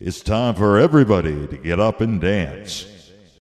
It's time for everybody to get up and dance.